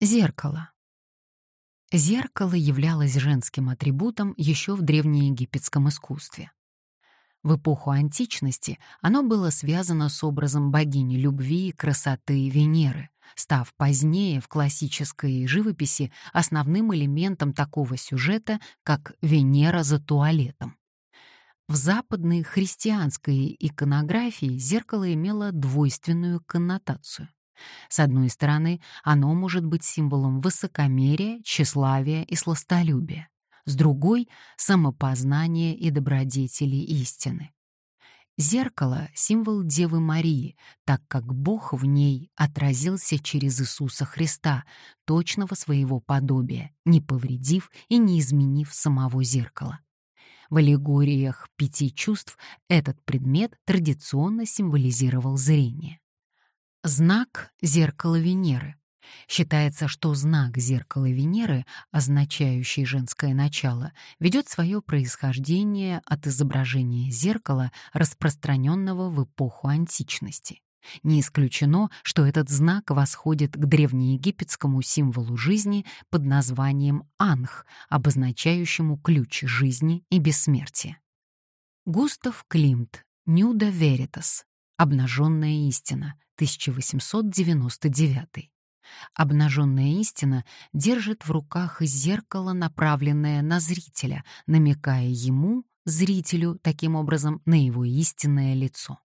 Зеркало. Зеркало являлось женским атрибутом еще в древнеегипетском искусстве. В эпоху античности оно было связано с образом богини любви красоты Венеры, став позднее в классической живописи основным элементом такого сюжета, как Венера за туалетом. В западной христианской иконографии зеркало имело двойственную коннотацию. С одной стороны, оно может быть символом высокомерия, тщеславия и сластолюбия. С другой — самопознания и добродетели истины. Зеркало — символ Девы Марии, так как Бог в ней отразился через Иисуса Христа, точного своего подобия, не повредив и не изменив самого зеркала. В аллегориях пяти чувств этот предмет традиционно символизировал зрение. Знак зеркала Венеры. Считается, что знак зеркала Венеры, означающий женское начало, ведет свое происхождение от изображения зеркала, распространенного в эпоху античности. Не исключено, что этот знак восходит к древнеегипетскому символу жизни под названием анх, обозначающему ключ жизни и бессмертия. Густав Климт, Нюда Веритас, Обнаженная истина, 1899. Обнаженная истина держит в руках зеркало, направленное на зрителя, намекая ему, зрителю, таким образом, на его истинное лицо.